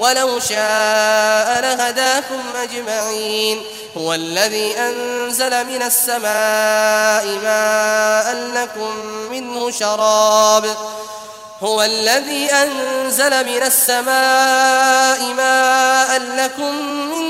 ولو شاء لهداكم أجمعين. هو الذي أنزل من السماء ماء لكم منه شراب. هو الذي أنزل من السماء ماء لكم منه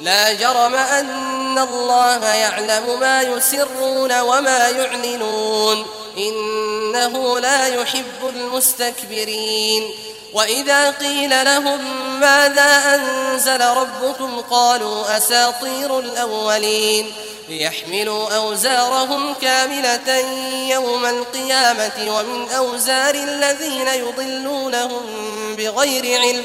لا جرم أن الله يعلم ما يسرون وما يعلنون. إنه لا يحب المستكبرين. وإذا قيل لهم ماذا أنزل ربكم قالوا أساطير الأولين. ليحملوا أوزارهم كاملة يوم القيامة ومن أوزار الذين يضلونهم بغير علم.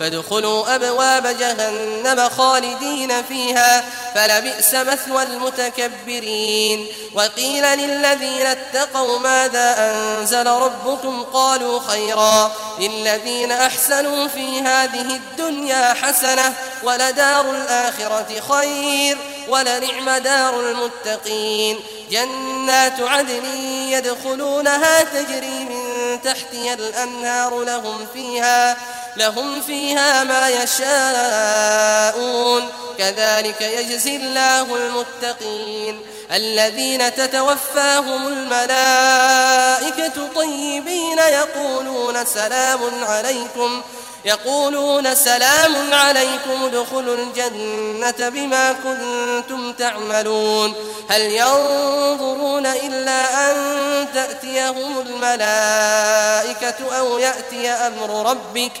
فادخلوا أبواب جهنم خالدين فيها فلبئس مثوى المتكبرين. وقيل للذين اتقوا ماذا أنزل ربكم؟ قالوا خيرا. للذين أحسنوا في هذه الدنيا حسنة ولدار الآخرة خير ولنعم دار المتقين. جنات عدن يدخلونها تجري من تحتها الأنهار لهم فيها لهم فيها ما يشاءون. كذلك يجزي الله المتقين. الذين تتوفاهم الملائكة طيبين يقولون سلام عليكم. يقولون سلام عليكم ادخلوا الجنة بما كنتم تعملون. هل ينظرون إلا أن تأتيهم الملائكة أو يأتي أمر ربك ؟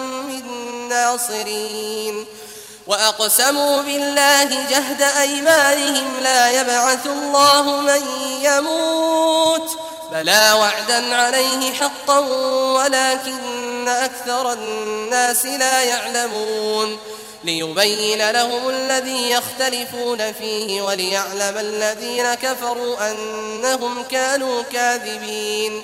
من ناصرين. وأقسموا بالله جهد أيمانهم لا يبعث الله من يموت. بلى وعدا عليه حقا ولكن أكثر الناس لا يعلمون. ليبين لهم الذي يختلفون فيه وليعلم الذين كفروا أنهم كانوا كاذبين.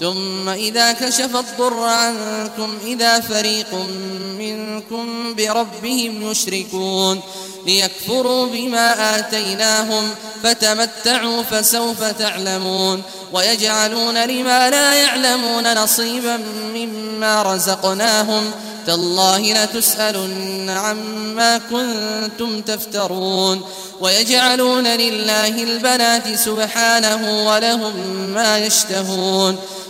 ثم إذا كشف الضر عنكم إذا فريق منكم بربهم يشركون ليكفروا بما آتيناهم فتمتعوا فسوف تعلمون ويجعلون لما لا يعلمون نصيبا مما رزقناهم. تالله لتسألن عما كنتم تفترون ويجعلون لله البنات سبحانه ولهم ما يشتهون.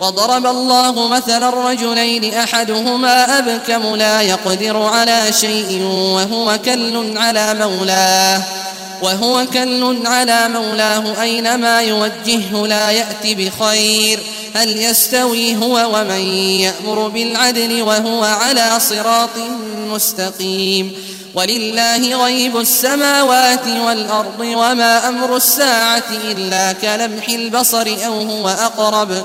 وضرب الله مثلا الرجلين أحدهما أبكم لا يقدر على شيء وهو كل على مولاه وهو كل على مولاه أينما يوجهه لا يأتي بخير هل يستوي هو ومن يأمر بالعدل وهو على صراط مستقيم ولله غيب السماوات والأرض وما أمر الساعة إلا كلمح البصر أو هو أقرب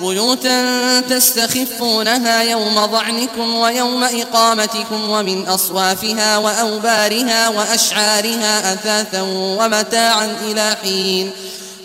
بيوتا تستخفونها يوم ضعنكم ويوم إقامتكم ومن أصوافها وأوبارها وأشعارها أثاثا ومتاعا إلى حين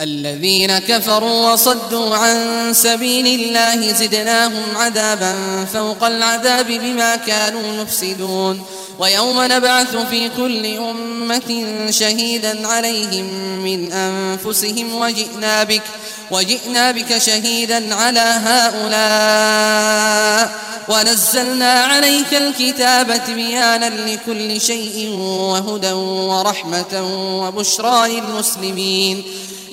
الذين كفروا وصدوا عن سبيل الله زدناهم عذابا فوق العذاب بما كانوا يفسدون. ويوم نبعث في كل أمة شهيدا عليهم من أنفسهم. وجئنا بك وجئنا بك شهيدا على هؤلاء. ونزلنا عليك الكتاب بيانا لكل شيء وهدى ورحمة وبشرى للمسلمين.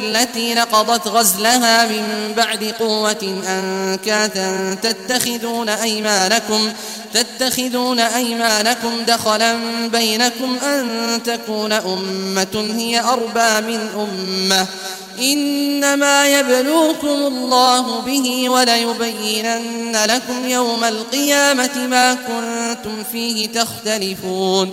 كالتي نقضت غزلها من بعد قوة أنكاثا. تتخذون أيمانكم تتخذون أيمانكم دخلا بينكم أن تكون أمة هي أربى من أمة. إنما يبلوكم الله به وليبينن لكم يوم القيامة ما كنتم فيه تختلفون.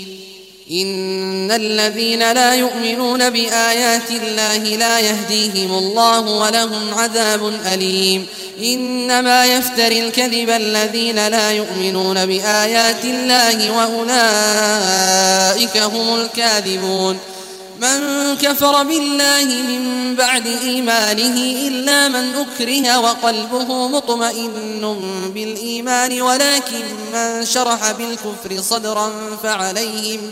إن الذين لا يؤمنون بآيات الله لا يهديهم الله ولهم عذاب أليم. إنما يفتري الكذب الذين لا يؤمنون بآيات الله وأولئك هم الكاذبون. من كفر بالله من بعد إيمانه إلا من أكره وقلبه مطمئن بالإيمان ولكن من شرح بالكفر صدرا فعليهم فعليهم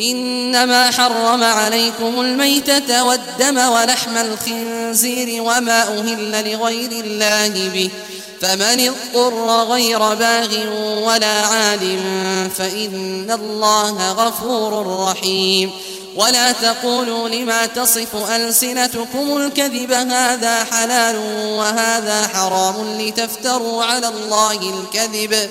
إنما حرم عليكم الميتة والدم ولحم الخنزير وما أهل لغير الله به. فمن اضطر غير باغ ولا عاد فإن الله غفور رحيم. ولا تقولوا لما تصف ألسنتكم الكذب هذا حلال وهذا حرام لتفتروا على الله الكذب.